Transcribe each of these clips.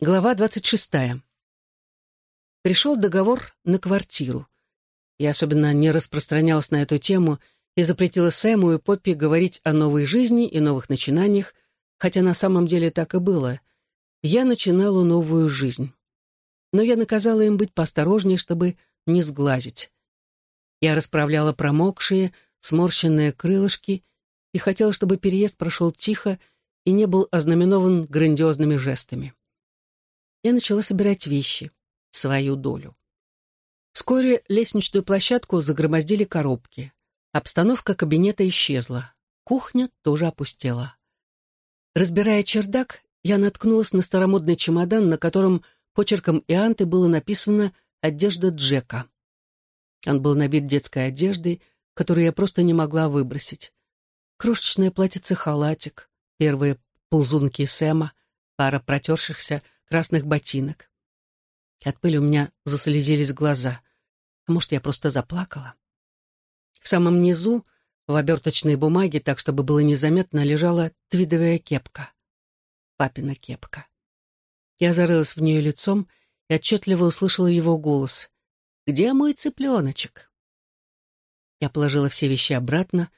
Глава двадцать шестая. Пришел договор на квартиру. Я особенно не распространялась на эту тему и запретила Сэму и Поппи говорить о новой жизни и новых начинаниях, хотя на самом деле так и было. Я начинала новую жизнь. Но я наказала им быть поосторожнее, чтобы не сглазить. Я расправляла промокшие, сморщенные крылышки и хотела, чтобы переезд прошел тихо и не был ознаменован грандиозными жестами я начала собирать вещи, свою долю. Вскоре лестничную площадку загромоздили коробки. Обстановка кабинета исчезла. Кухня тоже опустела. Разбирая чердак, я наткнулась на старомодный чемодан, на котором почерком Ианты было написано «Одежда Джека». Он был набит детской одеждой, которую я просто не могла выбросить. Крошечное платьице-халатик, первые ползунки Сэма, пара протершихся красных ботинок. От пыли у меня заслезились глаза. А может, я просто заплакала? В самом низу, в оберточной бумаге, так, чтобы было незаметно, лежала твидовая кепка. Папина кепка. Я зарылась в нее лицом и отчетливо услышала его голос. «Где мой цыпленочек?» Я положила все вещи обратно,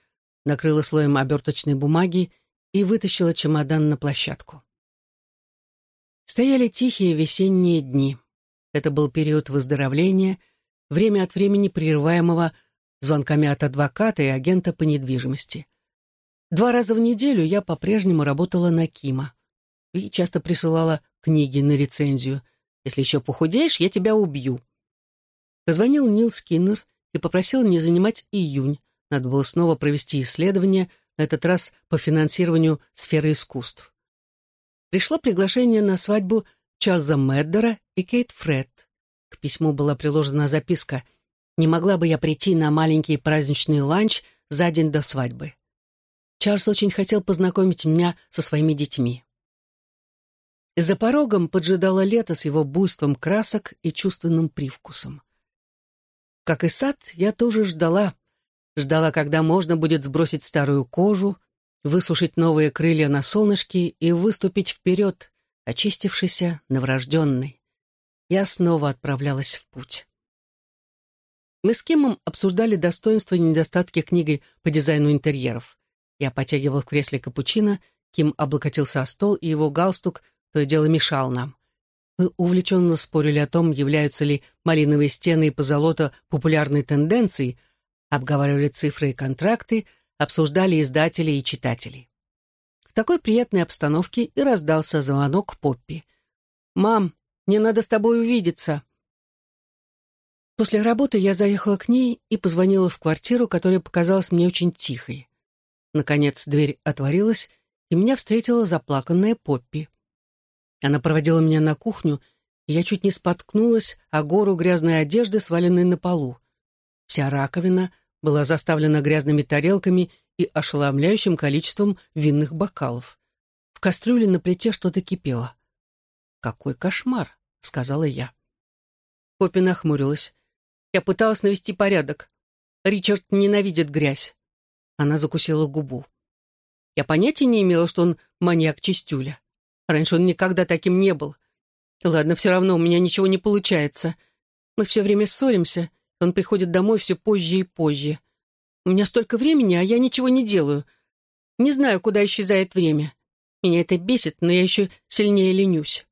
накрыла слоем оберточной бумаги и вытащила чемодан на площадку. Стояли тихие весенние дни. Это был период выздоровления, время от времени прерываемого звонками от адвоката и агента по недвижимости. Два раза в неделю я по-прежнему работала на Кима и часто присылала книги на рецензию. «Если еще похудеешь, я тебя убью». Позвонил Нил Скиннер и попросил не занимать июнь. Надо было снова провести исследование, на этот раз по финансированию сферы искусств пришло приглашение на свадьбу Чарльза Меддера и Кейт Фред. К письму была приложена записка «Не могла бы я прийти на маленький праздничный ланч за день до свадьбы?» Чарльз очень хотел познакомить меня со своими детьми. За порогом поджидало лето с его буйством красок и чувственным привкусом. Как и сад, я тоже ждала. Ждала, когда можно будет сбросить старую кожу, высушить новые крылья на солнышке и выступить вперед, очистившийся, новорожденный. Я снова отправлялась в путь. Мы с Кимом обсуждали достоинства и недостатки книги по дизайну интерьеров. Я потягивал в кресле капучино, Ким облокотился о стол, и его галстук то и дело мешал нам. Мы увлеченно спорили о том, являются ли малиновые стены и позолота популярной тенденцией, обговаривали цифры и контракты — обсуждали издатели и читатели. В такой приятной обстановке и раздался звонок Поппи. «Мам, мне надо с тобой увидеться». После работы я заехала к ней и позвонила в квартиру, которая показалась мне очень тихой. Наконец дверь отворилась, и меня встретила заплаканная Поппи. Она проводила меня на кухню, и я чуть не споткнулась о гору грязной одежды, сваленной на полу. Вся раковина, была заставлена грязными тарелками и ошеломляющим количеством винных бокалов. В кастрюле на плите что-то кипело. «Какой кошмар!» — сказала я. Поппи нахмурилась. «Я пыталась навести порядок. Ричард ненавидит грязь». Она закусила губу. Я понятия не имела, что он маньяк-чистюля. Раньше он никогда таким не был. Ладно, все равно у меня ничего не получается. Мы все время ссоримся, он приходит домой все позже и позже. У меня столько времени, а я ничего не делаю. Не знаю, куда исчезает время. Меня это бесит, но я еще сильнее ленюсь.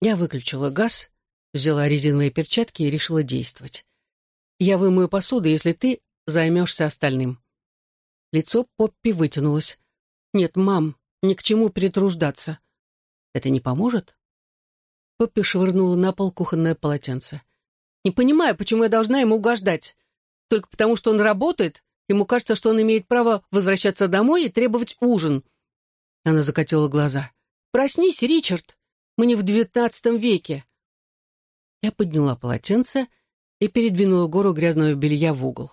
Я выключила газ, взяла резиновые перчатки и решила действовать. Я вымою посуду, если ты займешься остальным. Лицо Поппи вытянулось. «Нет, мам, ни к чему перетруждаться. Это не поможет?» Поппи швырнула на пол кухонное полотенце. Не понимаю, почему я должна ему угождать. Только потому, что он работает, ему кажется, что он имеет право возвращаться домой и требовать ужин. Она закатила глаза. «Проснись, Ричард, мы не в девятнадцатом веке». Я подняла полотенце и передвинула гору грязного белья в угол.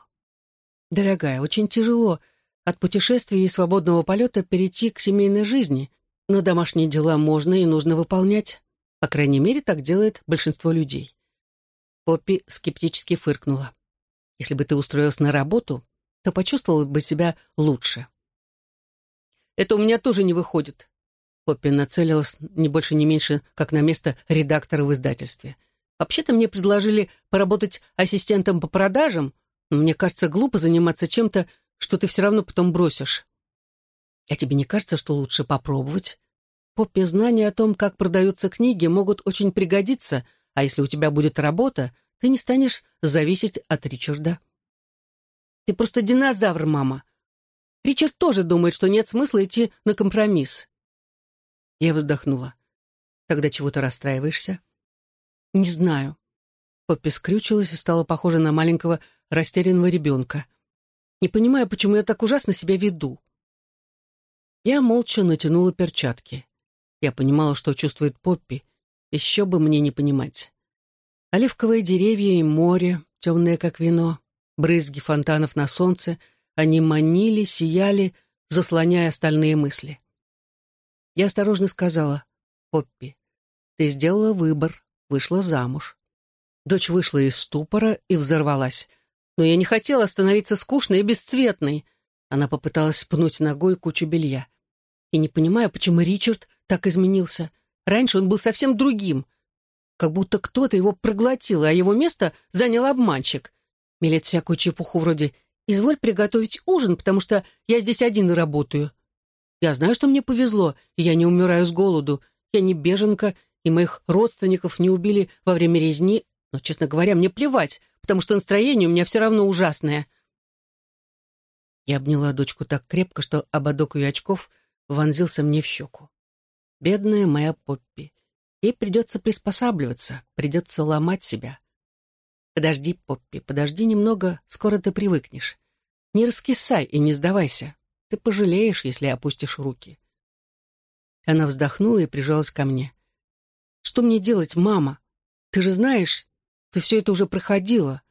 «Дорогая, очень тяжело от путешествия и свободного полета перейти к семейной жизни, но домашние дела можно и нужно выполнять. По крайней мере, так делает большинство людей. Поппи скептически фыркнула. «Если бы ты устроилась на работу, то почувствовала бы себя лучше». «Это у меня тоже не выходит. Поппи нацелилась не больше, не меньше, как на место редактора в издательстве. Вообще-то мне предложили поработать ассистентом по продажам, но мне кажется глупо заниматься чем-то, что ты все равно потом бросишь. А тебе не кажется, что лучше попробовать? Поппи, знания о том, как продаются книги, могут очень пригодиться, а если у тебя будет работа, ты не станешь зависеть от Ричарда. Ты просто динозавр, мама. Ричард тоже думает, что нет смысла идти на компромисс. Я вздохнула. Тогда чего ты расстраиваешься? Не знаю. Поппи скрючилась и стала похожа на маленького растерянного ребенка. Не понимаю, почему я так ужасно себя веду. Я молча натянула перчатки. Я понимала, что чувствует Поппи. Еще бы мне не понимать. Оливковые деревья и море, темное как вино, брызги фонтанов на солнце, они манили, сияли, заслоняя остальные мысли. Я осторожно сказала, «Поппи, ты сделала выбор, вышла замуж». Дочь вышла из ступора и взорвалась. Но я не хотела становиться скучной и бесцветной. Она попыталась пнуть ногой кучу белья. И не понимаю, почему Ричард так изменился. Раньше он был совсем другим. Как будто кто-то его проглотил, а его место занял обманщик. Мелет всякую чепуху вроде «Изволь приготовить ужин, потому что я здесь один работаю». Я знаю, что мне повезло, и я не умираю с голоду. Я не беженка, и моих родственников не убили во время резни, но, честно говоря, мне плевать, потому что настроение у меня все равно ужасное. Я обняла дочку так крепко, что ободок ее очков вонзился мне в щеку. Бедная моя Поппи. Ей придется приспосабливаться, придется ломать себя. Подожди, Поппи, подожди немного, скоро ты привыкнешь. Не раскисай и не сдавайся. Ты пожалеешь, если опустишь руки. Она вздохнула и прижалась ко мне. Что мне делать, мама? Ты же знаешь, ты все это уже проходила.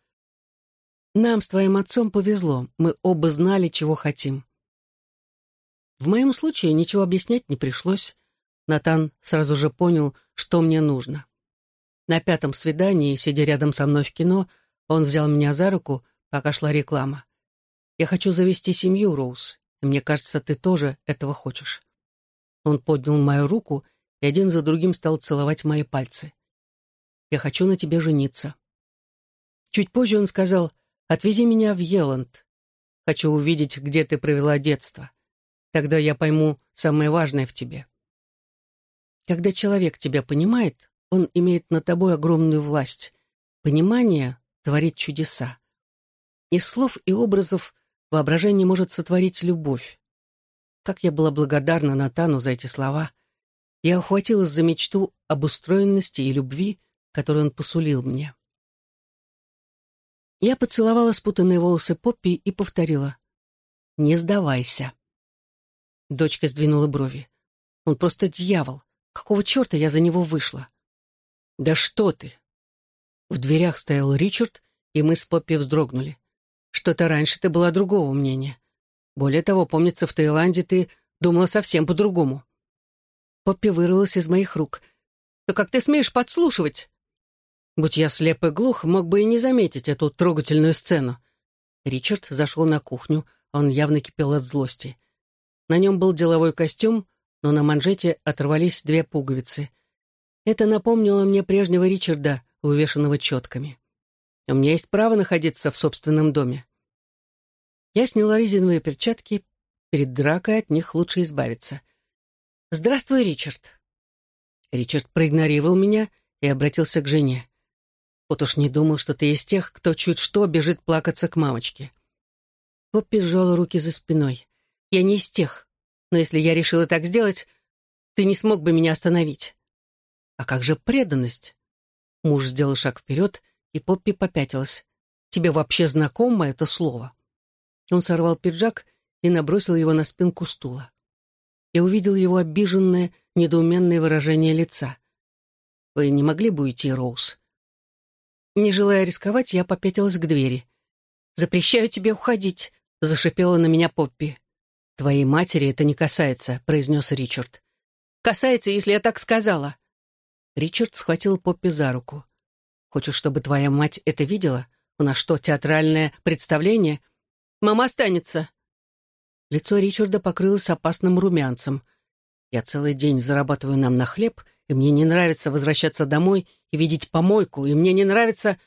Нам с твоим отцом повезло. Мы оба знали, чего хотим. В моем случае ничего объяснять не пришлось. Натан сразу же понял, что мне нужно. На пятом свидании, сидя рядом со мной в кино, он взял меня за руку, пока шла реклама. «Я хочу завести семью, Роуз, и мне кажется, ты тоже этого хочешь». Он поднял мою руку и один за другим стал целовать мои пальцы. «Я хочу на тебе жениться». Чуть позже он сказал, «Отвези меня в Еланд. Хочу увидеть, где ты провела детство. Тогда я пойму самое важное в тебе». Когда человек тебя понимает, он имеет над тобой огромную власть. Понимание творит чудеса. Из слов и образов воображение может сотворить любовь. Как я была благодарна Натану за эти слова. Я ухватилась за мечту об устроенности и любви, которую он посулил мне. Я поцеловала спутанные волосы Поппи и повторила. «Не сдавайся». Дочка сдвинула брови. «Он просто дьявол. Какого черта я за него вышла? Да что ты! В дверях стоял Ричард, и мы с Поппи вздрогнули. Что-то раньше ты была другого мнения. Более того, помнится, в Таиланде ты думала совсем по-другому. Поппи вырвалась из моих рук. «Да как ты смеешь подслушивать?» Будь я слеп и глух, мог бы и не заметить эту трогательную сцену. Ричард зашел на кухню, он явно кипел от злости. На нем был деловой костюм, но на манжете оторвались две пуговицы. Это напомнило мне прежнего Ричарда, увешанного четками. У меня есть право находиться в собственном доме. Я сняла резиновые перчатки. Перед дракой от них лучше избавиться. «Здравствуй, Ричард». Ричард проигнорировал меня и обратился к жене. «Вот уж не думал, что ты из тех, кто чуть что бежит плакаться к мамочке». Поппи сжала руки за спиной. «Я не из тех. Но если я решила так сделать, ты не смог бы меня остановить. А как же преданность? Муж сделал шаг вперед, и Поппи попятилась. Тебе вообще знакомо это слово? Он сорвал пиджак и набросил его на спинку стула. Я увидел его обиженное, недоуменное выражение лица. «Вы не могли бы уйти, Роуз?» Не желая рисковать, я попятилась к двери. «Запрещаю тебе уходить», — зашипела на меня Поппи. «Твоей матери это не касается», — произнес Ричард. «Касается, если я так сказала». Ричард схватил Поппи за руку. «Хочешь, чтобы твоя мать это видела? У нас что, театральное представление? Мама останется». Лицо Ричарда покрылось опасным румянцем. Я целый день зарабатываю нам на хлеб, и мне не нравится возвращаться домой и видеть помойку, и мне не нравится...»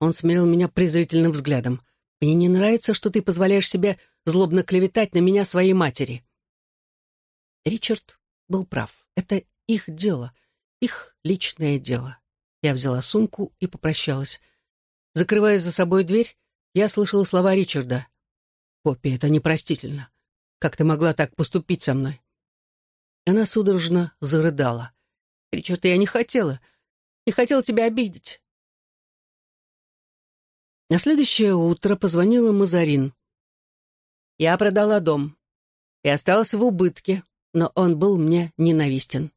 Он смирил меня презрительным взглядом. «Мне не нравится, что ты позволяешь себе злобно клеветать на меня своей матери». Ричард был прав. Это их дело, их личное дело. Я взяла сумку и попрощалась. Закрывая за собой дверь, я слышала слова Ричарда. «Поппи, это непростительно. Как ты могла так поступить со мной?» Она судорожно зарыдала. «Ричард, я не хотела. Не хотела тебя обидеть». На следующее утро позвонила Мазарин. Я продала дом и осталась в убытке, но он был мне ненавистен.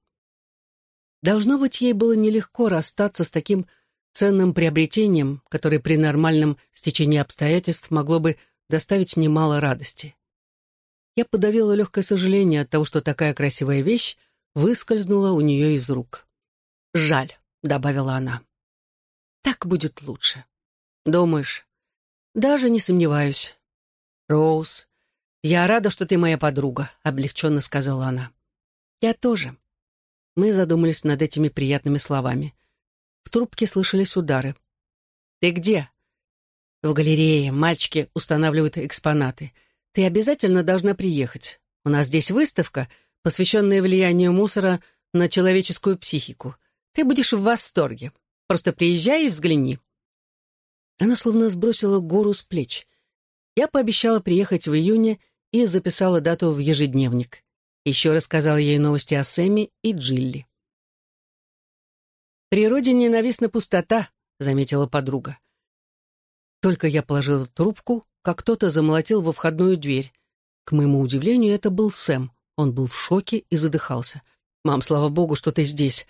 Должно быть, ей было нелегко расстаться с таким ценным приобретением, которое при нормальном стечении обстоятельств могло бы доставить немало радости. Я подавила легкое сожаление от того, что такая красивая вещь выскользнула у нее из рук. «Жаль», — добавила она. «Так будет лучше». «Думаешь?» «Даже не сомневаюсь». «Роуз, я рада, что ты моя подруга», — облегченно сказала она. «Я тоже». Мы задумались над этими приятными словами. В трубке слышались удары. «Ты где?» «В галерее. Мальчики устанавливают экспонаты. Ты обязательно должна приехать. У нас здесь выставка, посвященная влиянию мусора на человеческую психику. Ты будешь в восторге. Просто приезжай и взгляни». Она словно сбросила гору с плеч. Я пообещала приехать в июне и записала дату в ежедневник. Еще рассказала ей новости о Сэмми и Джилли. «Природе ненавистна пустота», — заметила подруга. Только я положила трубку, как кто-то замолотил во входную дверь. К моему удивлению, это был Сэм. Он был в шоке и задыхался. «Мам, слава богу, что ты здесь.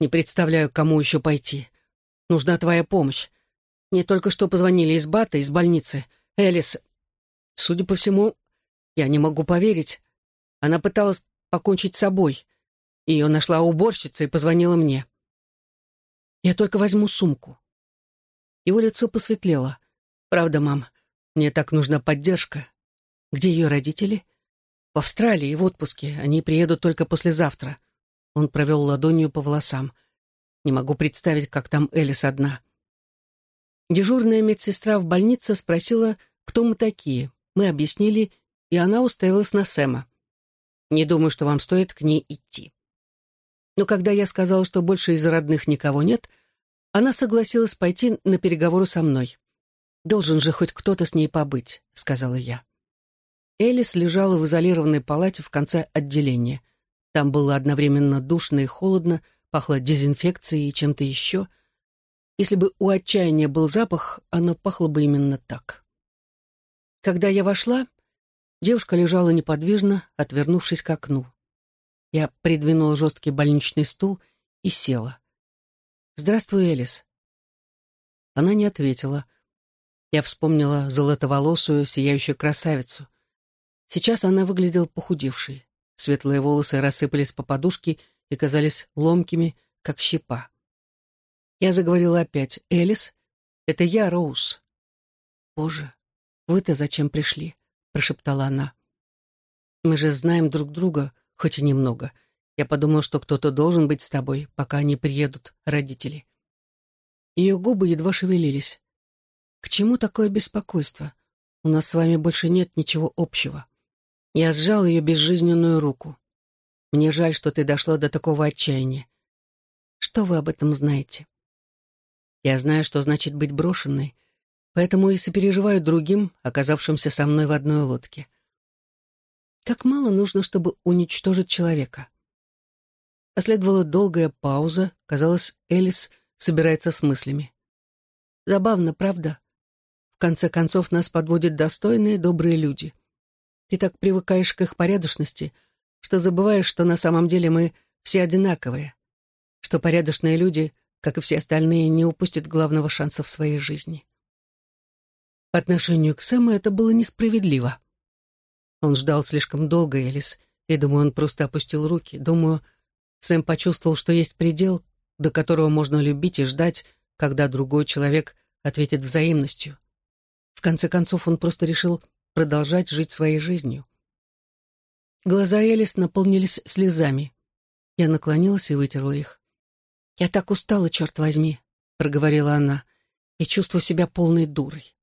Не представляю, кому еще пойти. Нужна твоя помощь. Мне только что позвонили из Бата, из больницы. Элис, судя по всему, я не могу поверить. Она пыталась покончить с собой. Ее нашла уборщица и позвонила мне. Я только возьму сумку. Его лицо посветлело. Правда, мам, мне так нужна поддержка. Где ее родители? В Австралии, в отпуске. Они приедут только послезавтра. Он провел ладонью по волосам. Не могу представить, как там Элис одна. Дежурная медсестра в больнице спросила, кто мы такие. Мы объяснили, и она уставилась на Сэма. «Не думаю, что вам стоит к ней идти». Но когда я сказала, что больше из родных никого нет, она согласилась пойти на переговоры со мной. «Должен же хоть кто-то с ней побыть», — сказала я. Элис лежала в изолированной палате в конце отделения. Там было одновременно душно и холодно, пахло дезинфекцией и чем-то еще. Если бы у отчаяния был запах, оно пахло бы именно так. Когда я вошла, девушка лежала неподвижно, отвернувшись к окну. Я придвинула жесткий больничный стул и села. «Здравствуй, Элис». Она не ответила. Я вспомнила золотоволосую, сияющую красавицу. Сейчас она выглядела похудевшей. Светлые волосы рассыпались по подушке и казались ломкими, как щепа. Я заговорила опять. «Элис, это я, Роуз». «Боже, вы-то зачем пришли?» — прошептала она. «Мы же знаем друг друга, хоть и немного. Я подумал, что кто-то должен быть с тобой, пока они приедут, родители. Ее губы едва шевелились. К чему такое беспокойство? У нас с вами больше нет ничего общего. Я сжал ее безжизненную руку. Мне жаль, что ты дошла до такого отчаяния. Что вы об этом знаете? Я знаю, что значит быть брошенной, поэтому и сопереживаю другим, оказавшимся со мной в одной лодке. Как мало нужно, чтобы уничтожить человека. Последовала долгая пауза. Казалось, Элис собирается с мыслями. Забавно, правда? В конце концов, нас подводят достойные, добрые люди. Ты так привыкаешь к их порядочности, что забываешь, что на самом деле мы все одинаковые, что порядочные люди, как и все остальные, не упустят главного шанса в своей жизни. По отношению к Сэму это было несправедливо. Он ждал слишком долго, Элис, и, думаю, он просто опустил руки. Думаю, Сэм почувствовал, что есть предел, до которого можно любить и ждать, когда другой человек ответит взаимностью. В конце концов, он просто решил продолжать жить своей жизнью. Глаза Элис наполнились слезами. Я наклонилась и вытерла их. «Я так устала, черт возьми», — проговорила она, — «и чувствую себя полной дурой».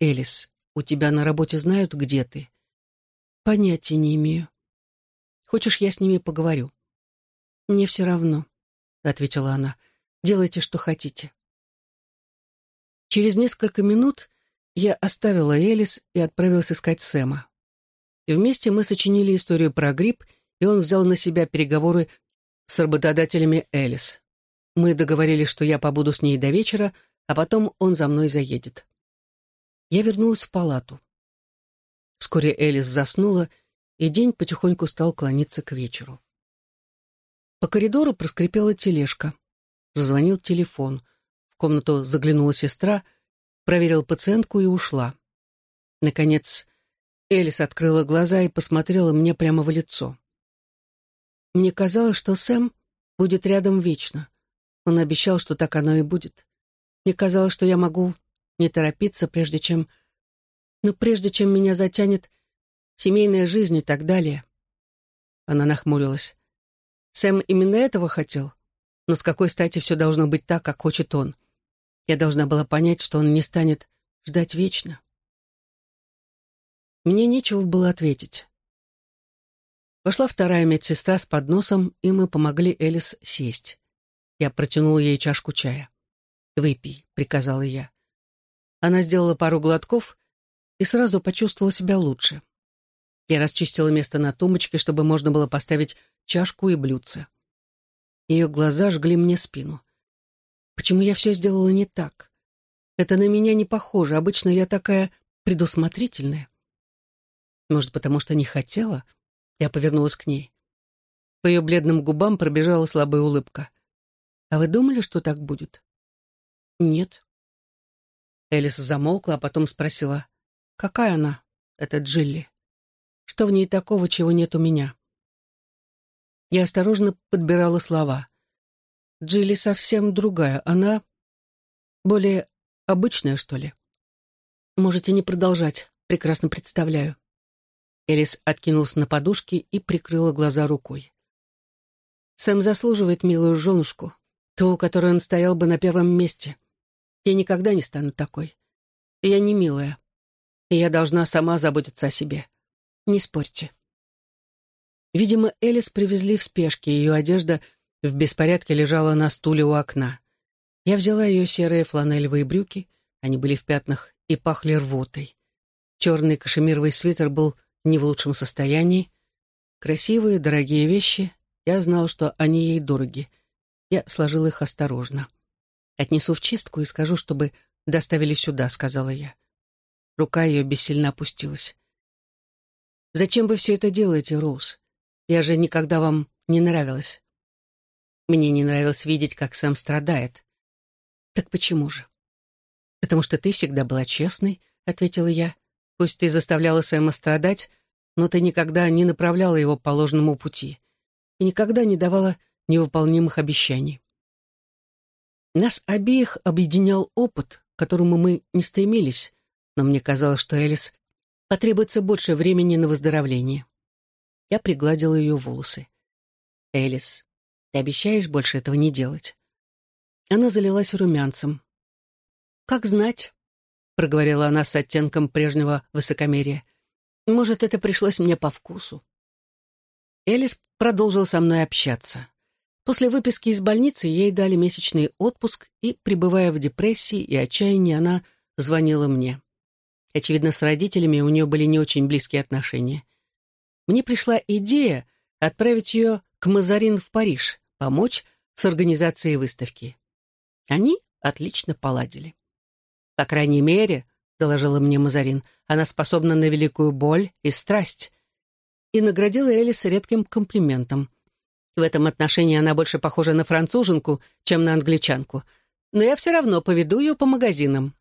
«Элис, у тебя на работе знают, где ты?» «Понятия не имею. Хочешь, я с ними поговорю?» «Мне все равно», — ответила она. «Делайте, что хотите». Через несколько минут я оставила Элис и отправилась искать Сэма. И вместе мы сочинили историю про грипп, и он взял на себя переговоры с работодателями Элис. Мы договорились, что я побуду с ней до вечера, а потом он за мной заедет. Я вернулась в палату. Вскоре Элис заснула, и день потихоньку стал клониться к вечеру. По коридору проскрипела тележка. Зазвонил телефон. В комнату заглянула сестра, проверила пациентку и ушла. Наконец, Элис открыла глаза и посмотрела мне прямо в лицо. Мне казалось, что Сэм будет рядом вечно. Он обещал, что так оно и будет. Мне казалось, что я могу не торопиться, прежде чем... Но прежде чем меня затянет семейная жизнь и так далее. Она нахмурилась. Сэм именно этого хотел? Но с какой стати все должно быть так, как хочет он? Я должна была понять, что он не станет ждать вечно. Мне нечего было ответить. Вошла вторая медсестра с подносом, и мы помогли Элис сесть. Я протянула ей чашку чая. «Выпей», — приказала я. Она сделала пару глотков и сразу почувствовала себя лучше. Я расчистила место на тумбочке, чтобы можно было поставить чашку и блюдце. Ее глаза жгли мне спину. Почему я все сделала не так? Это на меня не похоже. Обычно я такая предусмотрительная. Может, потому что не хотела? Я повернулась к ней. По ее бледным губам пробежала слабая улыбка. «А вы думали, что так будет?» «Нет». Элис замолкла, а потом спросила, «Какая она, эта Джилли? Что в ней такого, чего нет у меня?» Я осторожно подбирала слова. Джилли совсем другая. Она более обычная, что ли. Можете не продолжать. Прекрасно представляю. Элис откинулась на подушки и прикрыла глаза рукой. Сэм заслуживает милую женушку, ту, у которой он стоял бы на первом месте. Я никогда не стану такой. Я не милая. И я должна сама заботиться о себе. Не спорьте. Видимо, Элис привезли в спешке, ее одежда в беспорядке лежала на стуле у окна. Я взяла ее серые фланелевые брюки, они были в пятнах и пахли рвотой. Черный кашемировый свитер был не в лучшем состоянии. Красивые, дорогие вещи. Я знал, что они ей дороги. Я сложил их осторожно. «Отнесу в чистку и скажу, чтобы доставили сюда», — сказала я. Рука ее бессильно опустилась. «Зачем вы все это делаете, Роуз? Я же никогда вам не нравилась». Мне не нравилось видеть, как Сэм страдает. «Так почему же?» «Потому что ты всегда была честной», — ответила я. Пусть ты заставляла Сэма страдать, но ты никогда не направляла его по ложному пути и никогда не давала невыполнимых обещаний. Нас обеих объединял опыт, к которому мы не стремились, но мне казалось, что Элис потребуется больше времени на выздоровление. Я пригладила ее волосы. «Элис, ты обещаешь больше этого не делать?» Она залилась румянцем. «Как знать?» проговорила она с оттенком прежнего высокомерия. «Может, это пришлось мне по вкусу». Элис продолжил со мной общаться. После выписки из больницы ей дали месячный отпуск, и, пребывая в депрессии и отчаянии, она звонила мне. Очевидно, с родителями у нее были не очень близкие отношения. Мне пришла идея отправить ее к Мазарин в Париж, помочь с организацией выставки. Они отлично поладили. По крайней мере, доложила мне Мазарин, она способна на великую боль и страсть. И наградила Элис редким комплиментом. В этом отношении она больше похожа на француженку, чем на англичанку. Но я все равно поведу ее по магазинам.